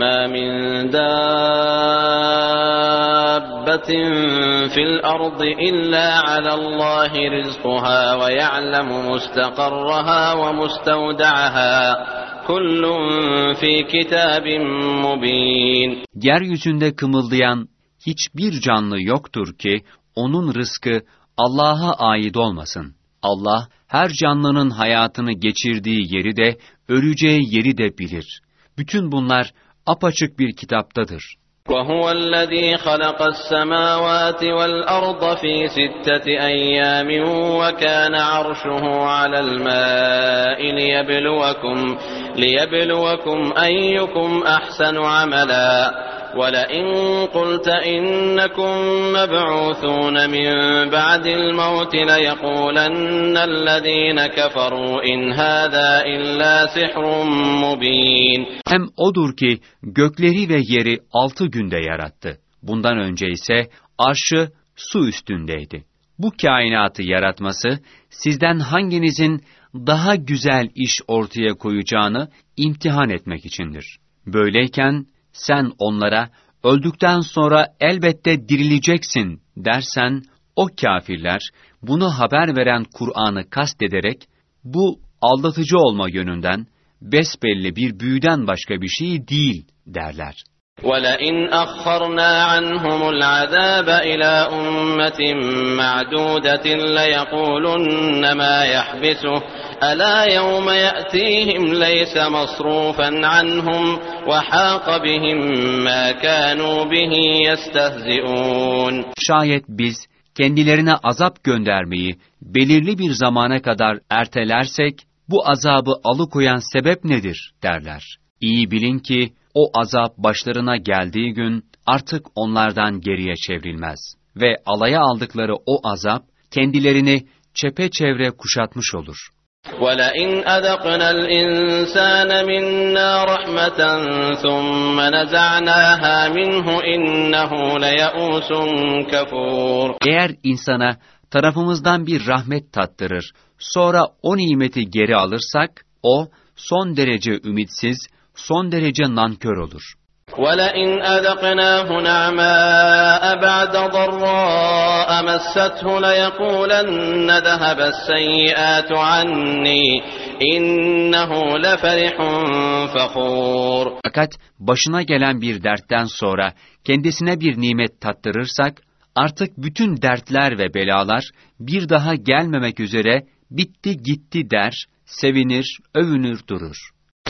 ما من دابة في الأرض إلا على الله رزقها ويعلم مستقرها ومستودعها كل في كتاب مبين Yeryüzünde kımıldayan hiçbir canlı yoktur ki onun rızkı Allah'a ait olmasın. Allah her canlının hayatını geçirdiği yeri de öleceği yeri de bilir. Bütün bunlar apaçık bir kitaptadır. وهو الذي خلق السماوات والأرض في ستة أيام وكان عرشه على الماء ليبلوكم, ليبلوكم أيكم أحسن عملا ولئن قلت إنكم مبعوثون من بعد الموت ليقولن الذين كفروا إن هذا إلا سحر مبين Hem odur ki gökleri ve yeri altı günde yarattı. Bundan önce ise arşı su üstündeydi. Bu kainatı yaratması sizden hanginizin daha güzel iş ortaya koyacağını imtihan etmek içindir. Böyleyken sen onlara öldükten sonra elbette dirileceksin dersen o kafirler bunu haber veren Kur'an'ı kastederek bu aldatıcı olma yönünden besbelli bir büyüden başka bir şey değil derler. ولئن أخرنا عنهم العذاب إلى أمة معدودة ليقولن ما يحبسه ألا يوم يأتيهم ليس مصروفا عنهم وحاق بهم ما كانوا به يستهزئون Şayet biz kendilerine azap göndermeyi belirli bir zamana kadar ertelersek bu azabı alıkoyan sebep nedir derler. İyi bilin ki o azap başlarına geldiği gün artık onlardan geriye çevrilmez ve alaya aldıkları o azap kendilerini çepeçevre kuşatmış olur. ولئن أذقنا الإنسان منا رحمة ثم نزعناها منه إنه ليئوس كفور Eğer insana tarafımızdan bir rahmet tattırır, sonra o nimeti geri alırsak, o son derece ümitsiz, son derece nankör olur. ولئن أذقناه نعماء بعد ضراء مسته ليقولن ذهب السيئات عني إنه لفرح فخور Fakat başına gelen bir dertten sonra kendisine bir nimet tattırırsak, artık bütün dertler ve belalar bir daha gelmemek üzere bitti gitti der, sevinir, övünür durur.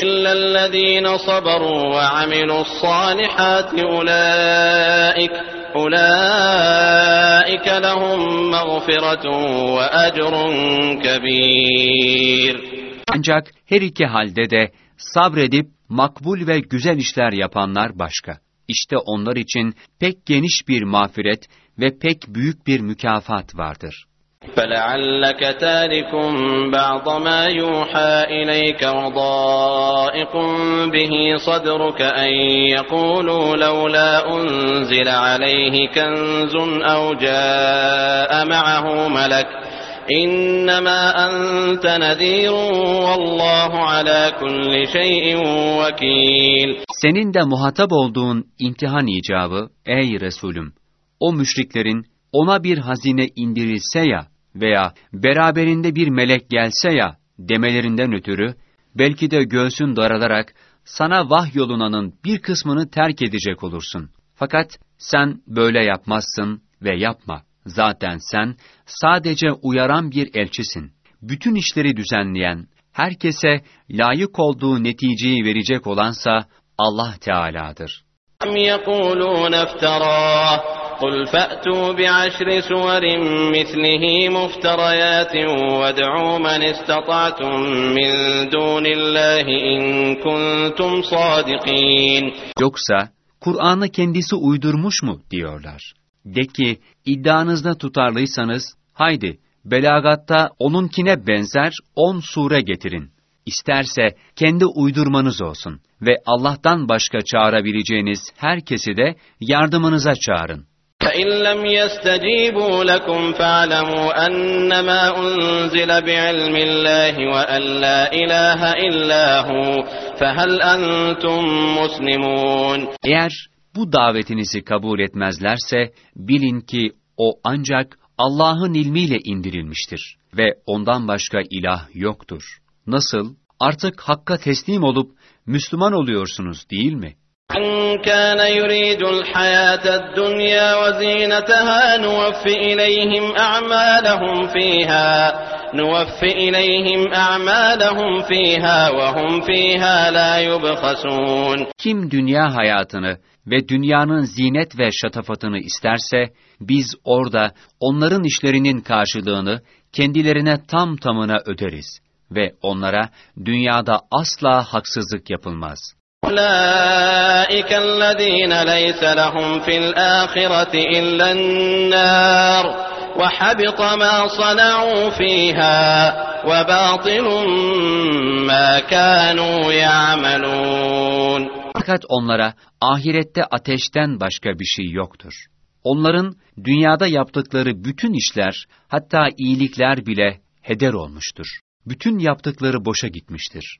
إلا الذين صبروا وعملوا الصالحات أولئك أولئك لهم مغفرة وأجر كبير Ancak her iki halde de sabredip makbul ve güzel işler yapanlar başka. İşte onlar için pek geniş bir mağfiret ve pek büyük bir mükafat vardır. فلعلك تارك بعض ما يوحى إليك وضائق به صدرك أن يقولوا لولا أنزل عليه كنز أو جاء معه ملك إنما أنت نذير والله على كل شيء وكيل. Senin de muhatap olduğun imtihan icabı, ey Resulüm, o müşriklerin ona bir hazine indirilse ya veya beraberinde bir melek gelse ya demelerinden ötürü, belki de göğsün daralarak sana vahyolunanın bir kısmını terk edecek olursun. Fakat sen böyle yapmazsın ve yapma. Zaten sen sadece uyaran bir elçisin. Bütün işleri düzenleyen, herkese layık olduğu neticeyi verecek olansa Allah Teala'dır. أم يقولون افتراه قل فأتوا بعشر سور مثله مفتريات وادعوا من استطعتم من دون الله إن كنتم صادقين Yoksa Kur'an'ı kendisi uydurmuş mu diyorlar. De ki iddianızda tutarlıysanız haydi belagatta onunkine benzer on sure getirin. İsterse kendi uydurmanız olsun ve Allah'tan başka çağırabileceğiniz herkesi de yardımınıza çağırın. فإن لم يستجيبوا لكم فاعلموا أنما أنزل بعلم الله وأن لا إله إلا هو فهل أنتم مسلمون Eğer bu davetinizi kabul etmezlerse bilin ki o ancak Allah'ın ilmiyle indirilmiştir ve ondan başka ilah yoktur. Nasıl? Artık Hakk'a teslim olup Müslüman oluyorsunuz değil mi? من كان يريد الحياة الدنيا وزينتها نوف إليهم أعمالهم فيها نوف إليهم أعمالهم فيها وهم فيها لا يبخسون Kim dünya hayatını ve dünyanın zinet ve şatafatını isterse, biz orada onların işlerinin karşılığını kendilerine tam tamına öderiz ve onlara dünyada asla haksızlık yapılmaz. أولئك الذين ليس لهم في الآخرة إلا النار وحبط ما صنعوا فيها وباطل ما كانوا يعملون Fakat onlara ahirette ateşten başka bir şey yoktur. Onların dünyada yaptıkları bütün işler, hatta iyilikler bile heder olmuştur. Bütün yaptıkları boşa gitmiştir.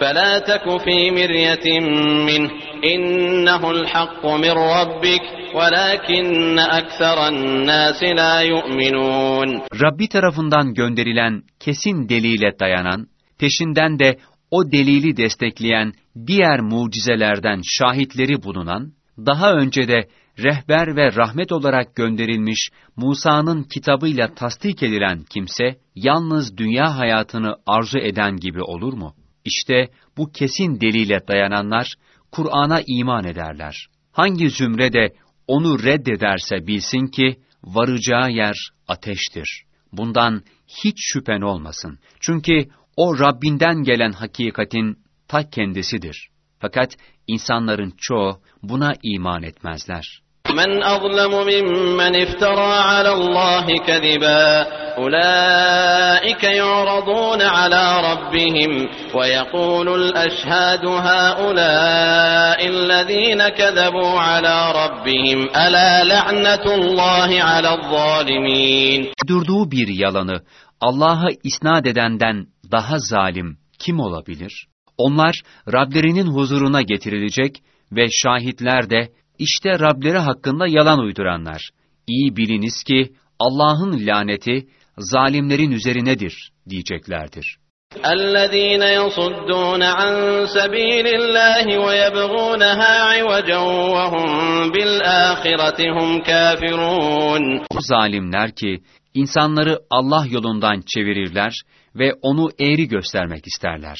فلا تك في مرية منه إنه الحق من ربك ولكن أكثر الناس لا يؤمنون Rabbi tarafından gönderilen kesin delile dayanan, peşinden de o delili destekleyen diğer mucizelerden şahitleri bulunan, daha önce de rehber ve rahmet olarak gönderilmiş Musa'nın kitabıyla tasdik edilen kimse, yalnız dünya hayatını arzu eden gibi olur mu? İşte bu kesin delile dayananlar Kur'an'a iman ederler. Hangi zümre de onu reddederse bilsin ki varacağı yer ateştir. Bundan hiç şüphen olmasın. Çünkü o Rabbinden gelen hakikatin ta kendisidir. Fakat insanların çoğu buna iman etmezler. Men azlamu mimmen iftara ala Allah kadiba أولئك يعرضون على ربهم ويقول الأشهاد هؤلاء الذين كذبوا على ربهم ألا لعنة الله على الظالمين Durduğu bir yalanı Allah'a isnat edenden daha zalim kim olabilir? Onlar Rablerinin huzuruna getirilecek ve şahitler de işte Rableri hakkında yalan uyduranlar. İyi biliniz ki Allah'ın laneti zalimlerin üzerinedir diyeceklerdir. الذين يصدون عن سبيل الله ويبغونها عوجا وهم بالآخرة هم كافرون O zalimler ki insanları Allah yolundan çevirirler ve onu eğri göstermek isterler.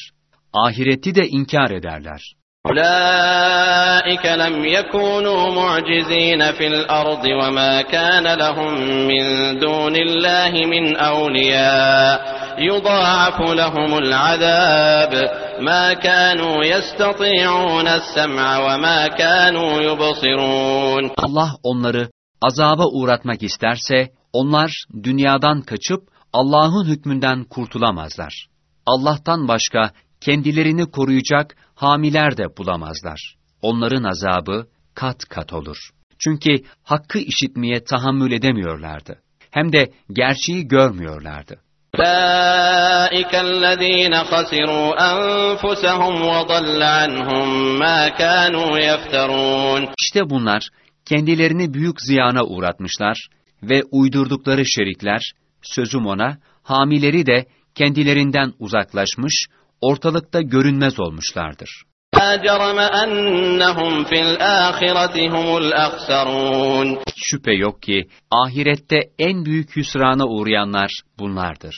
Ahireti de inkar ederler. أولئك لم يكونوا معجزين في الأرض وما كان لهم من دون الله من أولياء يضاعف لهم العذاب ما كانوا يستطيعون السمع وما كانوا يبصرون Allah onları azaba uğratmak isterse onlar dünyadan kaçıp Allah'ın hükmünden kurtulamazlar. Allah'tan başka kendilerini koruyacak hamiler de bulamazlar. Onların azabı kat kat olur. Çünkü hakkı işitmeye tahammül edemiyorlardı. Hem de gerçeği görmüyorlardı. أولئك الذين خسروا أنفسهم وضل عنهم ما كانوا يفترون İşte bunlar kendilerini büyük ziyana uğratmışlar ve uydurdukları şerikler, sözüm ona, hamileri de kendilerinden uzaklaşmış, ortalıkta görünmez olmuşlardır. لا جرم أنهم في الآخرة هم الأخسرون Hiç şüphe yok ki ahirette en büyük hüsrana uğrayanlar bunlardır.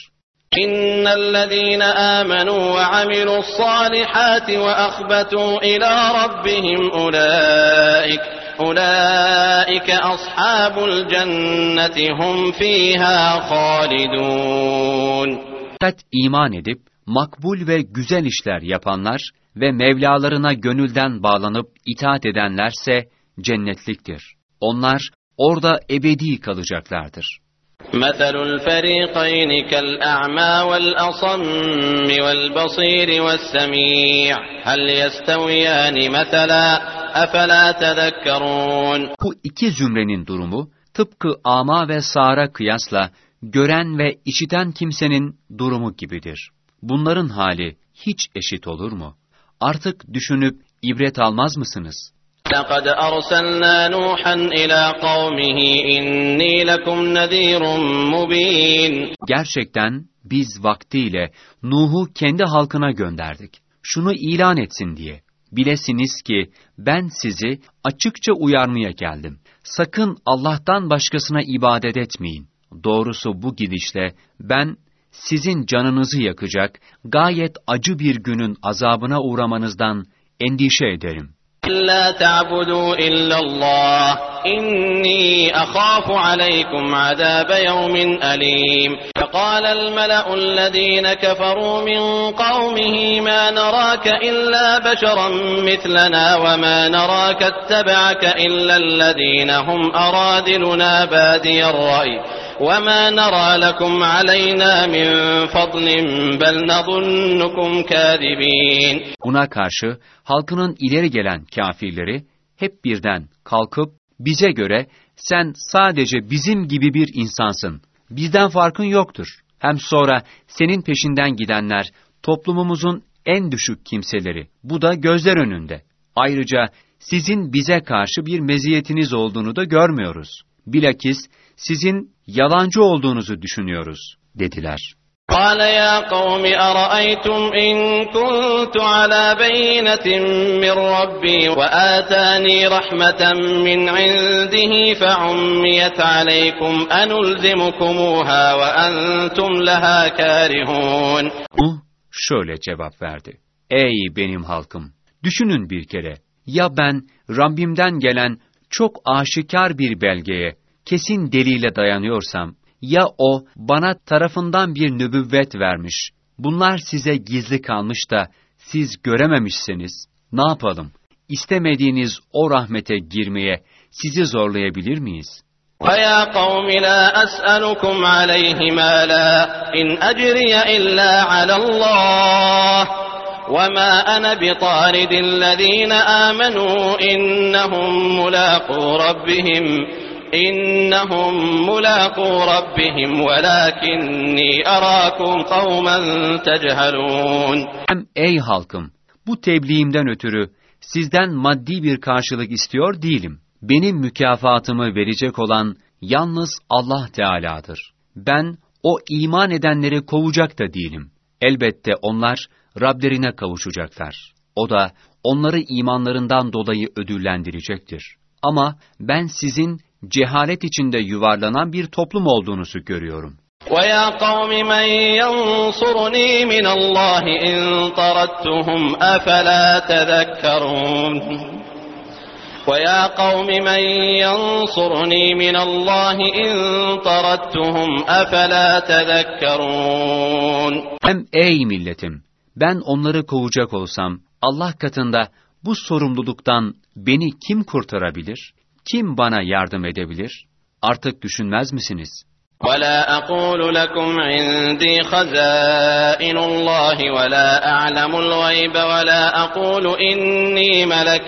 إن الذين آمنوا وعملوا الصالحات وأخبتوا إلى ربهم أولئك أولئك أصحاب الجنة هم فيها خالدون Fakat iman edip makbul ve güzel işler yapanlar ve Mevlalarına gönülden bağlanıp itaat edenlerse cennetliktir. Onlar orada ebedi kalacaklardır. مثل الفريقين كالأعمى والأصم والبصير والسميع هل يستويان مثلا أفلا تذكرون Bu iki zümrenin durumu tıpkı ama ve sağra kıyasla gören ve işiten kimsenin durumu gibidir. Bunların hali hiç eşit olur mu? Artık düşünüp ibret almaz mısınız? لقد أرسلنا نوحا إلى قومه إني لكم نذير مبين Gerçekten biz vaktiyle Nuh'u kendi halkına gönderdik. Şunu ilan etsin diye. Bilesiniz ki ben sizi açıkça uyarmaya geldim. Sakın Allah'tan başkasına ibadet etmeyin. Doğrusu bu gidişle ben sizin canınızı yakacak gayet acı bir günün azabına uğramanızdan endişe ederim. تعبدوا إلا الله إني أخاف عليكم عذاب يوم أليم فقال الملأ الذين كفروا من قومه ما نراك إلا بشرا مثلنا وما نراك اتبعك إلا الذين هم أرادلنا بادي الرأي وما نرى لكم علينا من فضل بل نظنكم كاذبين Buna karşı halkının ileri gelen kafirleri hep birden kalkıp bize göre sen sadece bizim gibi bir insansın. Bizden farkın yoktur. Hem sonra senin peşinden gidenler toplumumuzun en düşük kimseleri. Bu da gözler önünde. Ayrıca sizin bize karşı bir meziyetiniz olduğunu da görmüyoruz. Bilakis sizin yalancı olduğunuzu düşünüyoruz, dediler. قال يا قوم أرأيتم إن كنت على بينة من ربي وآتاني رحمة من عنده فعميت عليكم أنلزمكموها وأنتم لها كارهون Nuh şöyle cevap verdi. Ey benim halkım! Düşünün bir kere. Ya ben Rabbimden gelen çok aşikar bir belgeye, kesin delile dayanıyorsam, ya o bana tarafından bir nübüvvet vermiş, bunlar size gizli kalmış da siz görememişsiniz, ne yapalım? İstemediğiniz o rahmete girmeye sizi zorlayabilir miyiz? ويا قوم لا أسألكم عليه مالا إن أجري إلا على الله وما أنا بطارد الذين آمنوا إنهم ملاقو ربهم إنهم ملاقو ربهم ولكني أراكم قوما تجهلون Hem ey halkım, bu tebliğimden ötürü sizden maddi bir karşılık istiyor değilim. Benim mükafatımı verecek olan yalnız Allah Teala'dır. Ben o iman edenleri kovacak da değilim. Elbette onlar Rablerine kavuşacaklar. O da onları imanlarından dolayı ödüllendirecektir. Ama ben sizin cehalet içinde yuvarlanan bir toplum olduğunuzu görüyorum. ويا قوم من ينصرني من الله إن طردتهم أفلا تذكرون ويا قوم من ينصرني من الله إن طردتهم أفلا تذكرون Hem ey milletim, ben onları kovacak olsam, Allah katında bu sorumluluktan beni kim kurtarabilir? Kim bana yardım edebilir? Artık düşünmez misiniz? ولا أقول لكم عندي خزائن الله ولا أعلم الغيب ولا أقول إني ملك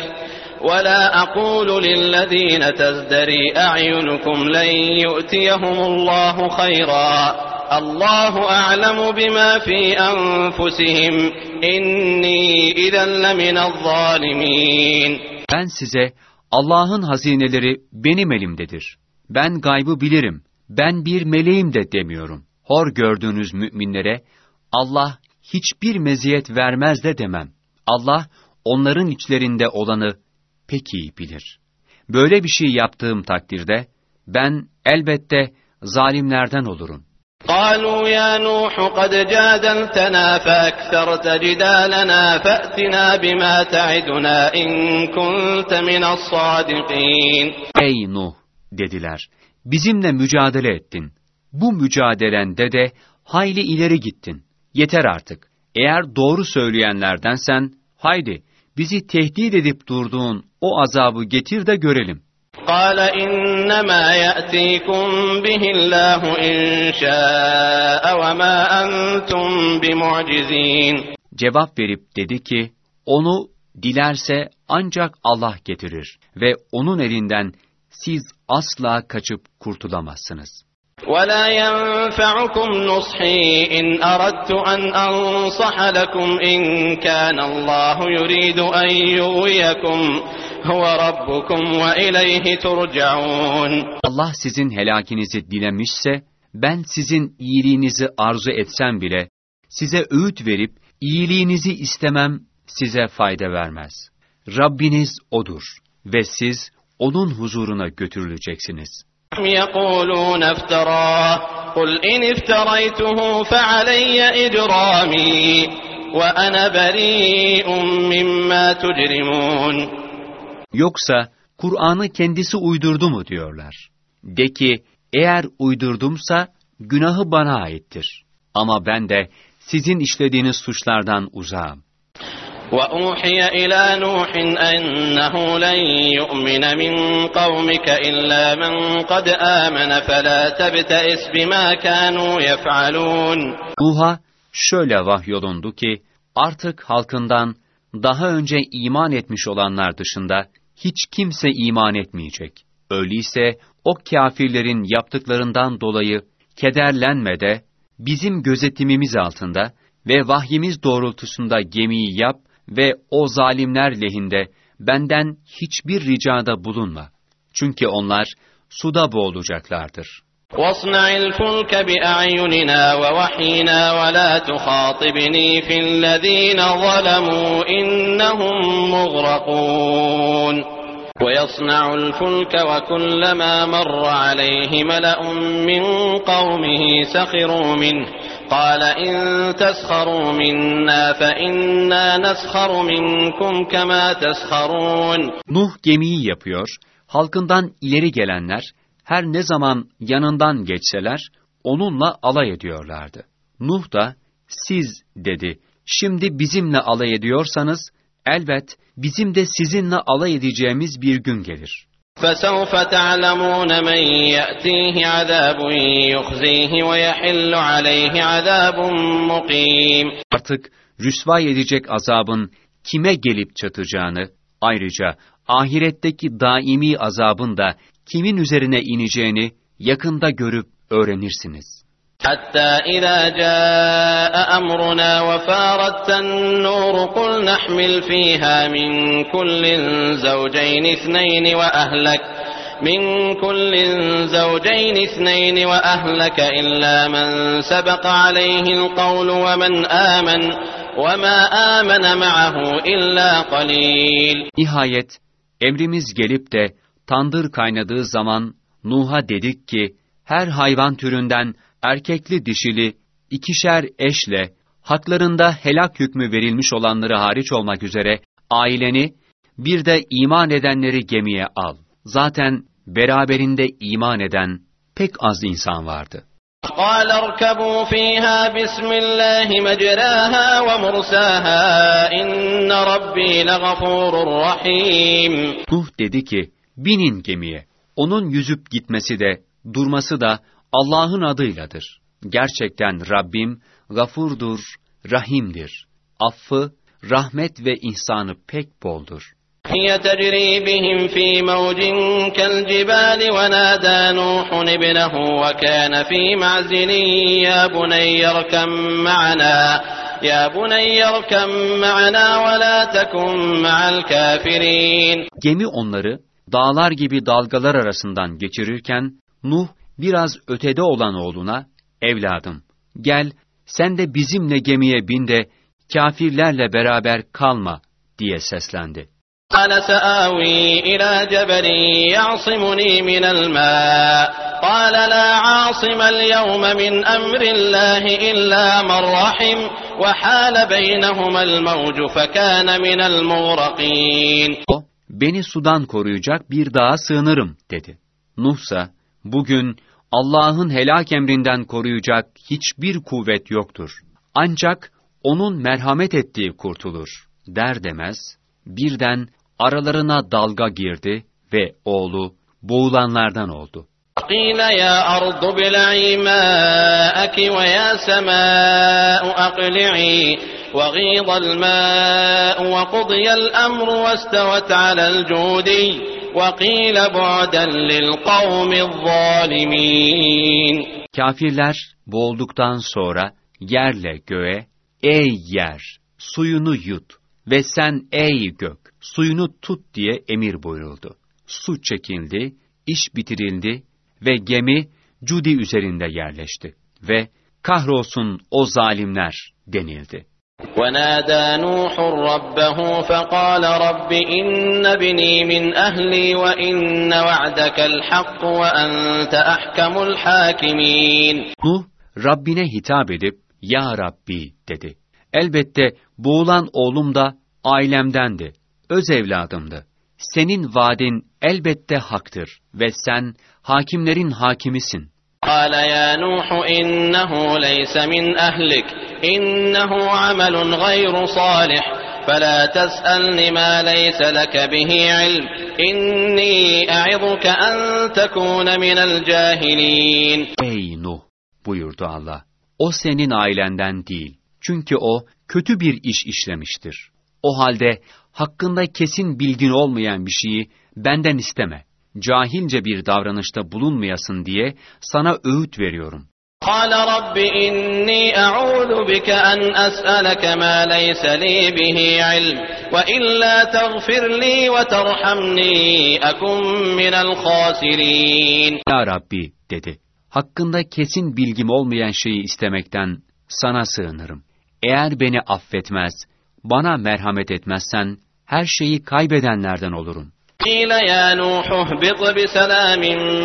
ولا أقول للذين تزدري أعينكم لن يؤتيهم الله خيرا الله أعلم بما في أنفسهم إني إذا لمن الظالمين Ben size Allah'ın hazineleri benim elimdedir. Ben gaybı bilirim. Ben bir meleğim de demiyorum. Hor gördüğünüz müminlere Allah hiçbir meziyet vermez de demem. Allah onların içlerinde olanı pek iyi bilir. Böyle bir şey yaptığım takdirde ben elbette zalimlerden olurum. قالوا يا نوح قد جادلتنا فأكثرت جدالنا فأتنا بما تعدنا إن كنت من الصادقين Ey Nuh dediler. Bizimle mücadele ettin. Bu mücadelende de hayli ileri gittin. Yeter artık. Eğer doğru söyleyenlerdensen haydi bizi tehdit edip durduğun o azabı getir de görelim. قال إنما يأتيكم به الله إن شاء وما أنتم بمعجزين Cevap verip dedi ki, onu dilerse ancak Allah getirir ve onun elinden siz asla kaçıp kurtulamazsınız. ولا ينفعكم نصحي إن أردت أن أنصح لكم إن كان الله يريد أن يغويكم هو ربكم وإليه ترجعون Allah sizin helakinizi dilemişse, ben sizin iyiliğinizi arzu etsem bile, size öğüt verip iyiliğinizi istemem size fayda vermez. Rabbiniz O'dur ve siz O'nun huzuruna götürüleceksiniz. أم يقولون افتراه قل إن افتريته فعلي إجرامي وأنا بريء مما تجرمون Yoksa Kur'an'ı kendisi uydurdu mu diyorlar. De ki, eğer uydurdumsa günahı bana aittir. Ama ben de sizin işlediğiniz suçlardan uzağım. وأوحي إلى نوح أنه لن يؤمن من قومك إلا من قد آمن فلا تبتئس بما كانوا يفعلون Nuh'a şöyle vahyolundu ki, artık halkından daha önce iman etmiş olanlar dışında hiç kimse iman etmeyecek. Öyleyse o kâfirlerin yaptıklarından dolayı kederlenme de bizim gözetimimiz altında ve vahyimiz doğrultusunda gemiyi yap ve o zalimler lehinde benden hiçbir ricada bulunma. Çünkü onlar suda boğulacaklardır. واصنع الفلك بأعيننا ووحينا ولا تخاطبني في الذين ظلموا إنهم مغرقون ويصنع الفلك وكلما مر عليه ملأ من قومه سخروا منه قال إن تسخروا منا فإنا نسخر منكم كما تسخرون Nuh gemiyi yapıyor, halkından ileri gelenler her ne zaman yanından geçseler onunla alay ediyorlardı. Nuh da siz dedi, şimdi bizimle alay ediyorsanız elbet bizim de sizinle alay edeceğimiz bir gün gelir. فسوف تعلمون من يأتيه عذاب يخزيه ويحل عليه عذاب مقيم Artık rüsvay edecek azabın kime gelip çatacağını, ayrıca ahiretteki daimi azabın da kimin üzerine ineceğini yakında görüp öğrenirsiniz. حتى إذا جاء أمرنا وفارت النور قل نحمل فيها من كل زوجين اثنين وأهلك من كل زوجين اثنين وأهلك إلا من سبق عليه القول ومن آمن وما آمن معه إلا قليل. Nihayet emrimiz gelip de tandır kaynadığı zaman Nuh'a dedik ki, her hayvan türünden erkekli dişili ikişer eşle haklarında helak hükmü verilmiş olanları hariç olmak üzere aileni bir de iman edenleri gemiye al. Zaten beraberinde iman eden pek az insan vardı. قال اركبوا فيها بسم الله مجراها ومرساها إن ربي لغفور رحيم Nuh dedi ki, binin gemiye. Onun yüzüp gitmesi de, durması da Allah'ın adıyladır. Gerçekten Rabbim gafurdur, rahimdir. Affı, rahmet ve ihsanı pek boldur. هي تجري بهم في موج كالجبال ونادى نوح ابنه وكان في معزل يا بني اركم معنا يا بني اركم معنا ولا تكن مع الكافرين Gemi onları dağlar gibi dalgalar arasından geçirirken Nuh biraz ötede olan oğluna, evladım gel sen de bizimle gemiye bin de kafirlerle beraber kalma diye seslendi. قال سآوي إلى جبل يعصمني من الماء قال لا عاصم اليوم من أمر الله إلا من رحم وحال بينهما الموج فكان من المغرقين O, beni sudan koruyacak bir dağa sığınırım dedi. Nuhsa, bugün Allah'ın helak emrinden koruyacak hiçbir kuvvet yoktur. Ancak onun merhamet ettiği kurtulur. der demez, birden aralarına dalga girdi ve oğlu boğulanlardan oldu. قيل يا أرض ابلعي ماءك ويا سماء أقلعي وغيض الماء وقضي الأمر واستوت على الجودي وقيل بعدا للقوم الظالمين Kafirler boğulduktan sonra yerle göğe, ey yer, suyunu yut ve sen ey gök, suyunu tut diye emir buyuruldu. Su çekildi, iş bitirildi ve gemi Cudi üzerinde yerleşti ve kahrolsun o zalimler denildi. ونادى نوح ربه فقال رب إن ابني من أهلي وإن وعدك الحق وأنت أحكم الحاكمين Nuh, Rabbine hitap edip, Ya Rabbi dedi. Elbette boğulan oğlum da ailemdendi, öz evladımdı. Senin vaadin elbette haktır ve sen hakimlerin hakimisin. قال يا نوح إنه ليس من أهلك إنه عمل غير صالح فلا تسألني ما ليس لك به علم إني أعظك أن تكون من الجاهلين Ey Nuh buyurdu Allah. O senin ailenden değil. Çünkü o kötü bir iş işlemiştir. O halde hakkında kesin bilgin olmayan bir şeyi benden isteme. Cahilce bir davranışta bulunmayasın diye sana öğüt veriyorum. قال رب إني أعوذ بك أن أسألك ما ليس لي به علم وإلا تغفر لي وترحمني أكن من الخاسرين Ya Rabbi dedi. Hakkında kesin bilgim olmayan şeyi istemekten sana sığınırım. Eğer beni affetmez, bana merhamet etmezsen her şeyi kaybedenlerden olurum. قيل يا نوح اهبط بسلام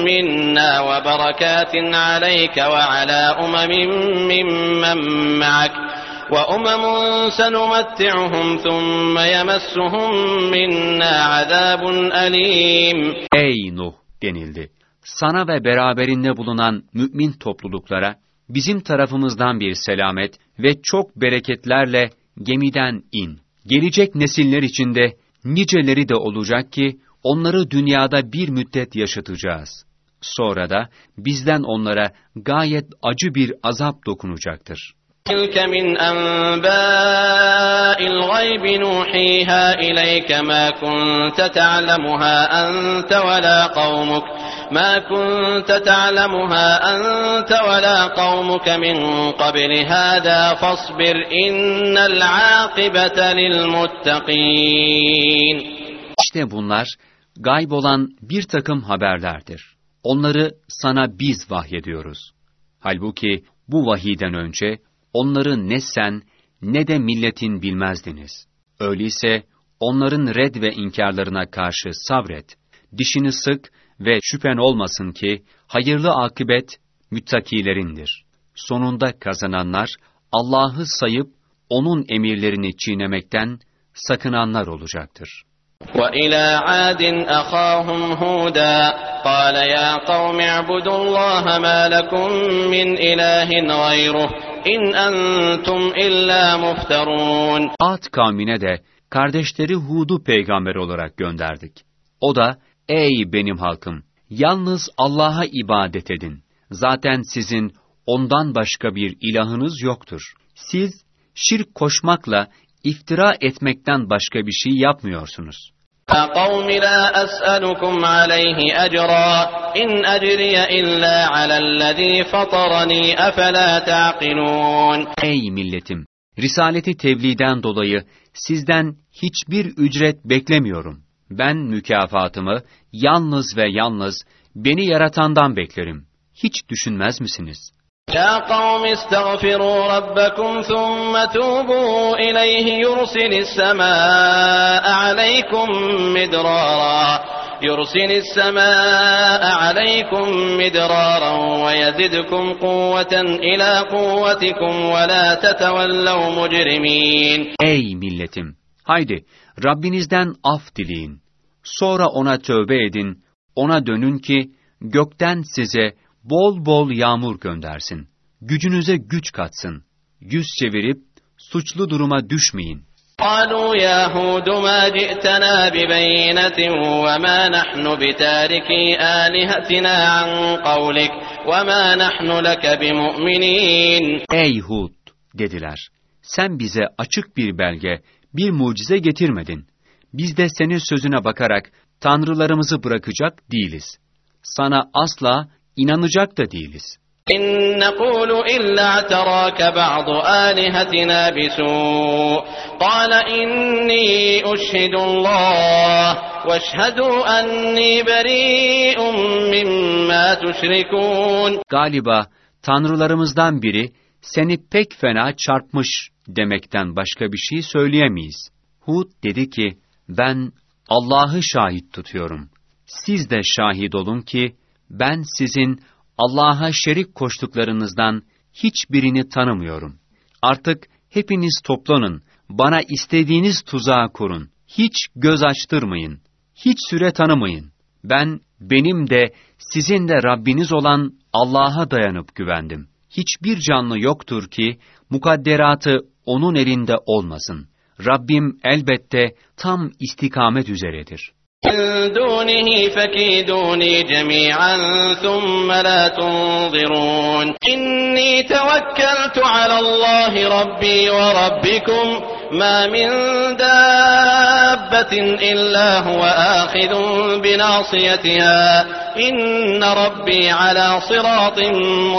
منا وبركات عليك وعلى أمم ممن معك وأمم سنمتعهم ثم يمسهم منا عذاب أليم Ey Nuh denildi. Sana ve beraberinde bulunan mümin topluluklara bizim tarafımızdan bir selamet ve çok bereketlerle gemiden in. Gelecek nesiller içinde niceleri de olacak ki onları dünyada bir müddet yaşatacağız. Sonra da bizden onlara gayet acı bir azap dokunacaktır. تلك من أنباء الغيب نوحيها إليك ما كنت تعلمها أنت ولا قومك ما كنت تعلمها أنت ولا قومك من قبل هذا فاصبر إن العاقبة للمتقين İşte bunlar gayb olan bir takım haberlerdir. Onları sana biz vahyediyoruz. Halbuki bu vahiden önce onları ne sen ne de milletin bilmezdiniz. Öyleyse onların red ve inkarlarına karşı sabret. Dişini sık ve şüphen olmasın ki hayırlı akıbet müttakilerindir. Sonunda kazananlar Allah'ı sayıp onun emirlerini çiğnemekten sakınanlar olacaktır. وإلى عاد أخاهم هودا قال يا قوم اعبدوا الله ما لكم من إله غيره إن أنتم إلا مفترون Ad kavmine de kardeşleri Hud'u peygamber olarak gönderdik. O da, ey benim halkım, yalnız Allah'a ibadet edin. Zaten sizin ondan başka bir ilahınız yoktur. Siz şirk koşmakla iftira etmekten başka bir şey yapmıyorsunuz. Ey milletim! Risaleti tebliğden dolayı sizden hiçbir ücret beklemiyorum. Ben mükafatımı yalnız ve yalnız beni yaratandan beklerim. Hiç düşünmez misiniz?'' يا قوم استغفروا ربكم ثم توبوا إليه يرسل السماء عليكم مدرارا يرسل السماء عليكم مدرارا ويزدكم قوة إلى قوتكم ولا تتولوا مجرمين Ey milletim! Haydi Rabbinizden af dileyin. Sonra ona tövbe edin, ona dönün ki gökten size bol bol yağmur göndersin. Gücünüze güç katsın. Yüz çevirip suçlu duruma düşmeyin. قالوا يا هود ما جئتنا ببينة وما نحن بتاركي آلهتنا عن قولك وما نحن لك بمؤمنين Ey Hud dediler. Sen bize açık bir belge, bir mucize getirmedin. Biz de senin sözüne bakarak tanrılarımızı bırakacak değiliz. Sana asla inanacak da değiliz. إن نقول إلا اعتراك بعض آلهتنا بسوء قال إني أشهد الله واشهدوا أني بريء مما تشركون Galiba tanrılarımızdan biri seni pek fena çarpmış demekten başka bir şey söyleyemeyiz. Hud dedi ki, ben Allah'ı şahit tutuyorum. Siz de şahit olun ki, ben sizin Allah'a şerik koştuklarınızdan hiçbirini tanımıyorum. Artık hepiniz toplanın, bana istediğiniz tuzağı kurun. Hiç göz açtırmayın, hiç süre tanımayın. Ben, benim de, sizin de Rabbiniz olan Allah'a dayanıp güvendim. Hiçbir canlı yoktur ki, mukadderatı O'nun elinde olmasın. Rabbim elbette tam istikamet üzeredir. من دونه فكيدوني جميعا ثم لا تنظرون. إني توكلت على الله ربي وربكم ما من دابة إلا هو آخذ بناصيتها. إن ربي على صراط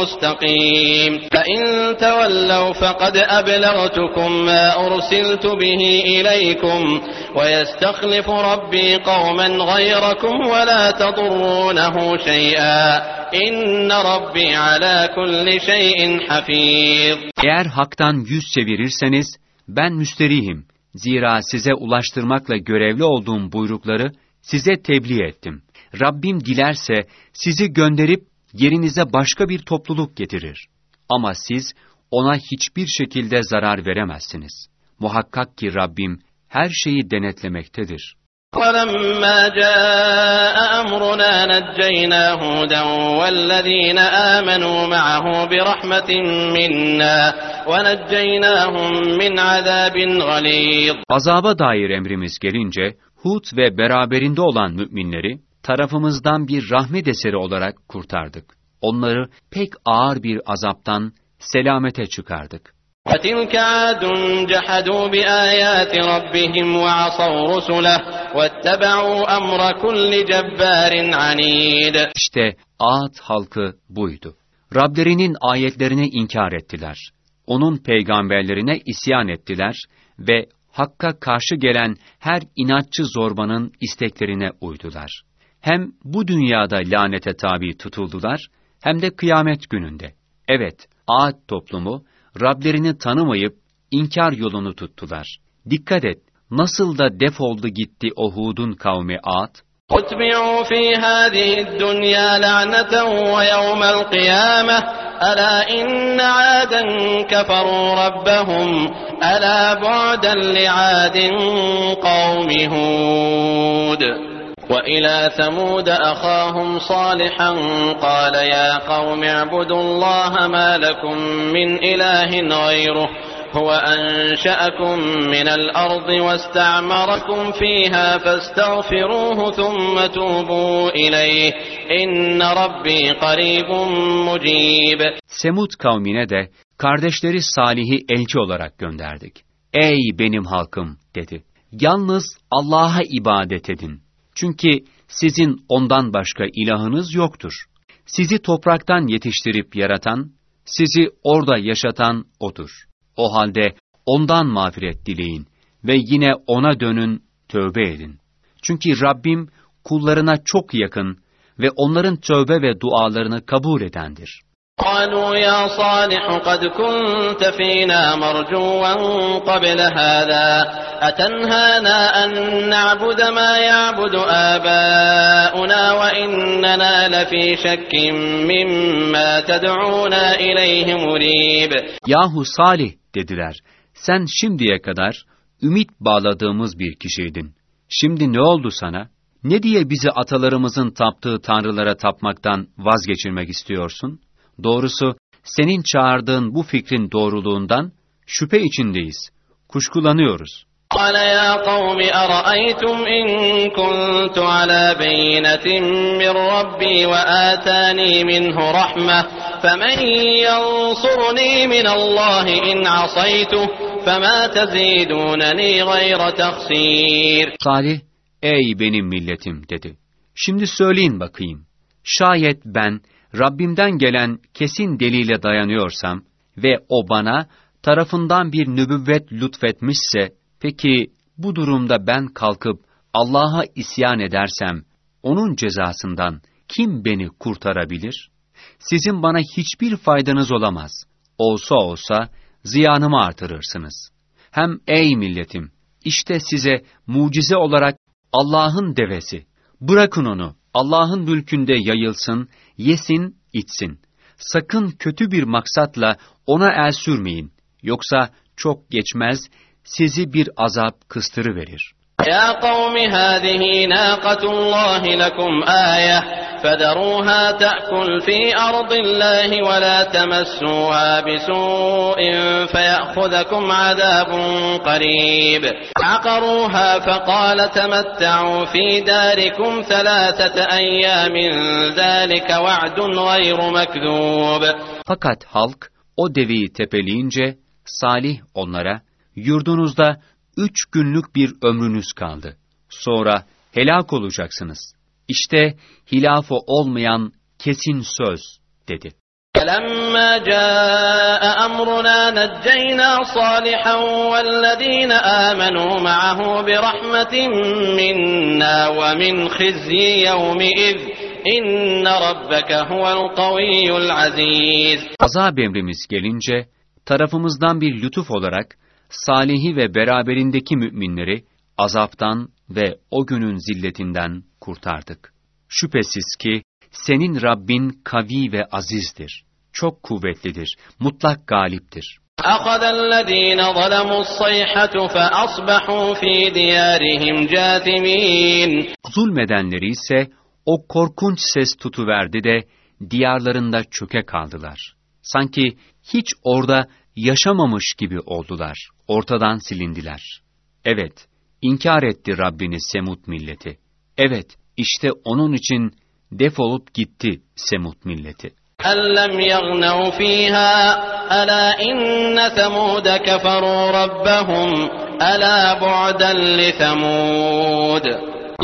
مستقيم. فإن تولوا فقد أبلغتكم ما أرسلت به إليكم. ويستخلف ربي قوما غيركم ولا تضرونه شيئا. إن ربي على كل شيء حفيظ. Eğer haktan yüz çevirirseniz, ben müsterihim. Zira size ulaştırmakla görevli olduğum buyrukları size tebliğ ettim. Rabbim dilerse sizi gönderip yerinize başka bir topluluk getirir. Ama siz ona hiçbir şekilde zarar veremezsiniz. Muhakkak ki Rabbim her şeyi denetlemektedir. ولما جاء أمرنا نجينا هودا والذين آمنوا معه برحمة منا ونجيناهم من عذاب غليظ Azaba dair emrimiz gelince, Hud ve beraberinde olan müminleri, tarafımızdan bir rahmet eseri olarak kurtardık. Onları pek ağır bir azaptan selamete çıkardık. وتلك عاد جحدوا بآيات ربهم وعصوا رسله واتبعوا أمر كل جبار عنيد İşte Ad halkı buydu. Rablerinin ayetlerini inkar ettiler. Onun peygamberlerine isyan ettiler ve Hakk'a karşı gelen her inatçı zorbanın isteklerine uydular. Hem bu dünyada lanete tabi tutuldular, hem de kıyamet gününde. Evet, Ad toplumu, Rablerini tanımayıp, inkar yolunu tuttular. Dikkat et, nasıl da defoldu gitti o Hud'un kavmi Ad, اتبعوا في هذه الدنيا لعنة ويوم القيامة ألا إن عادا كفروا ربهم ألا بعدا لعاد قوم هود وإلى ثمود أخاهم صالحا قال يا قوم اعبدوا الله ما لكم من إله غيره هو أنشأكم من الأرض واستعمركم فيها فاستغفروه ثم توبوا إليه إن ربي قريب مجيب Semud kavmine de kardeşleri Salih'i elçi olarak gönderdik. Ey benim halkım dedi. Yalnız Allah'a ibadet edin. Çünkü sizin ondan başka ilahınız yoktur. Sizi topraktan yetiştirip yaratan, sizi orada yaşatan O'dur. O halde ondan mağfiret dileyin ve yine O'na dönün, tövbe edin. Çünkü Rabbim kullarına çok yakın ve onların tövbe ve dualarını kabul edendir. قالوا يا صالح قد كنت فينا مرجوا قبل هذا أتنهانا أن نعبد ما يعبد آباؤنا وإننا لفي شك مما تدعونا إليه مريب Yahu Salih dediler, sen şimdiye kadar ümit bağladığımız bir kişiydin. Şimdi ne oldu sana? Ne diye bizi atalarımızın taptığı tanrılara tapmaktan vazgeçirmek istiyorsun? Doğrusu senin çağırdığın bu fikrin doğruluğundan şüphe içindeyiz, kuşkulanıyoruz. قال يا قوم أرأيتم إن كنت على بينة من ربي وآتاني منه رحمة فمن ينصرني من الله إن عصيته فما تزيدونني غير تخسير Salih, ey benim milletim dedi. Şimdi söyleyin bakayım. Şayet ben Rabbimden gelen kesin delile dayanıyorsam ve o bana tarafından bir nübüvvet lütfetmişse, peki bu durumda ben kalkıp Allah'a isyan edersem, onun cezasından kim beni kurtarabilir? Sizin bana hiçbir faydanız olamaz. Olsa olsa ziyanımı artırırsınız. Hem ey milletim, işte size mucize olarak Allah'ın devesi. Bırakın onu, Allah'ın mülkünde yayılsın, yesin, içsin. Sakın kötü bir maksatla ona el sürmeyin. Yoksa çok geçmez, sizi bir azap kıstırıverir. يا قوم هذه ناقة الله لكم آية فذروها تأكل في أرض الله ولا تمسوها بسوء فيأخذكم عذاب قريب. عقروها فقال تمتعوا في داركم ثلاثة أيام ذلك وعد غير مكذوب. Fakat halk o deveyi tepeleyince Salih onlara, yurdunuzda üç günlük bir ömrünüz kaldı. Sonra helak olacaksınız. İşte hilafı olmayan kesin söz dedi. فلما جاء أمرنا نجينا صالحا والذين آمنوا معه برحمة منا ومن خزي يومئذ إن ربك هو القوي العزيز Azap emrimiz gelince, tarafımızdan bir lütuf olarak, Salih'i ve beraberindeki müminleri, azaptan ve o günün zilletinden kurtardık. Şüphesiz ki, senin Rabbin kavi ve azizdir. Çok kuvvetlidir, mutlak galiptir. أخذ الذين ظلموا الصيحة فأصبحوا في ديارهم جاثمين Zulmedenleri ise o korkunç ses tutuverdi de diyarlarında çöke kaldılar. Sanki hiç orada yaşamamış gibi oldular. Ortadan silindiler. Evet, inkar etti Rabbini Semut milleti. Evet, işte onun için defolup gitti Semut milleti. أن لم يغنوا فيها ألا إن ثمود كفروا ربهم ألا بعدا لثمود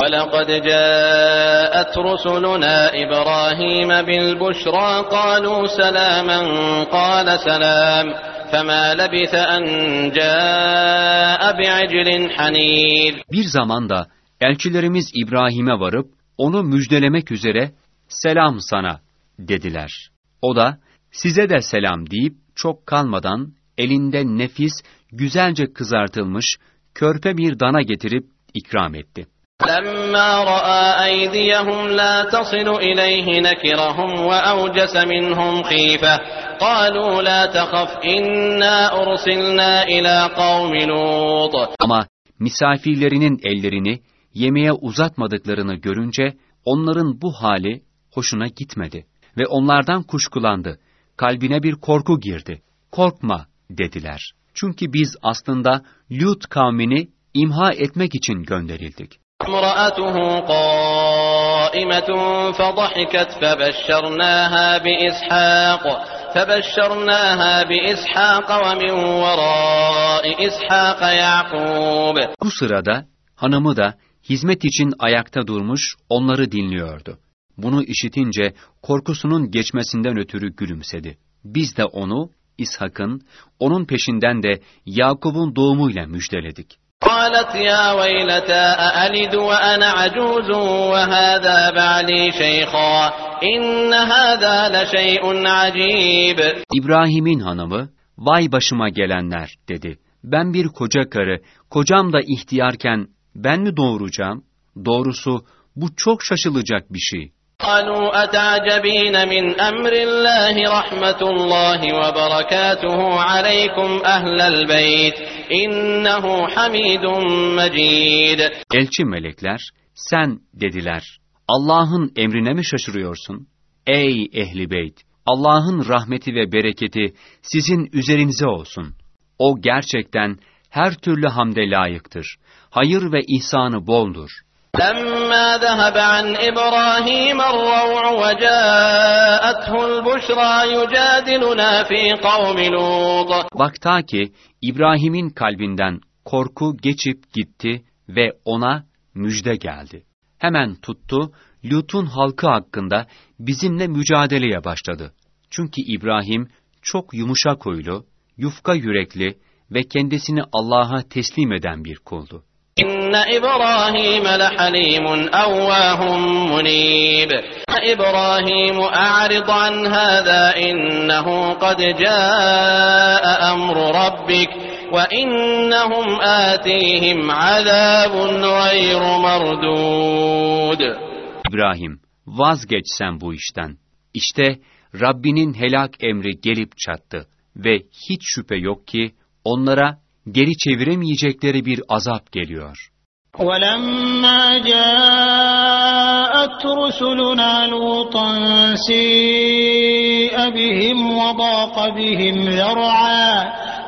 ولقد جاءت رسلنا إبراهيم بالبشرى قالوا سلاما قال سلام فما لبث أن جاء بعجل حنيذ Bir zaman da elçilerimiz İbrahim'e varıp onu müjdelemek üzere selam sana dediler. O da size de selam deyip çok kalmadan elinde nefis, güzelce kızartılmış körpe bir dana getirip ikram etti. لما رأى أيديهم لا تصل إليه نكرهم وأوجس منهم خيفة قالوا لا تخف إنا أرسلنا إلى قوم لوط Ama misafirlerinin ellerini yemeğe uzatmadıklarını görünce onların bu hali hoşuna gitmedi ve onlardan kuşkulandı. Kalbine bir korku girdi. Korkma dediler. Çünkü biz aslında Lut kavmini imha etmek için gönderildik. امرأته قائمة فضحكت فبشرناها بإسحاق فبشرناها بإسحاق ومن وراء إسحاق يعقوب Bu sırada hanımı da hizmet için ayakta durmuş onları dinliyordu. Bunu işitince korkusunun geçmesinden ötürü gülümsedi. Biz de onu İshak'ın, onun peşinden de Yakup'un doğumuyla müjdeledik. قالت يا ويلتى أألد وأنا عجوز وهذا بعلي شيخا إن هذا لشيء عجيب İbrahim'in hanımı, vay başıma gelenler dedi. Ben bir koca karı, kocam da ihtiyarken ben mi doğuracağım? Doğrusu bu çok şaşılacak bir şey. قالوا أتعجبين من أمر الله رحمة الله وبركاته عليكم أهل البيت إنه حميد مجيد Elçi melekler, sen dediler, Allah'ın emrine mi şaşırıyorsun? Ey ehli beyt! Allah'ın rahmeti ve bereketi sizin üzerinize olsun. O gerçekten her türlü hamde layıktır. Hayır ve ihsanı boldur. لما ذهب عن إبراهيم الروع وجاءته البشرى يجادلنا في قوم لوط Bak ta ki İbrahim'in kalbinden korku geçip gitti ve ona müjde geldi. Hemen tuttu, Lut'un halkı hakkında bizimle mücadeleye başladı. Çünkü İbrahim çok yumuşak huylu, yufka yürekli ve kendisini Allah'a teslim eden bir kuldu. إن إبراهيم لحليم أواه منيب إبراهيم أعرض عن هذا إنه قد جاء أمر ربك وإنهم آتيهم عذاب غير مردود İbrahim, vazgeç sen bu işten. İşte Rabbinin helak emri gelip çattı ve hiç şüphe yok ki onlara geri çeviremeyecekleri bir azap geliyor. ولما جاءت رسلنا لوطا سيء بهم وضاق بهم ذرعا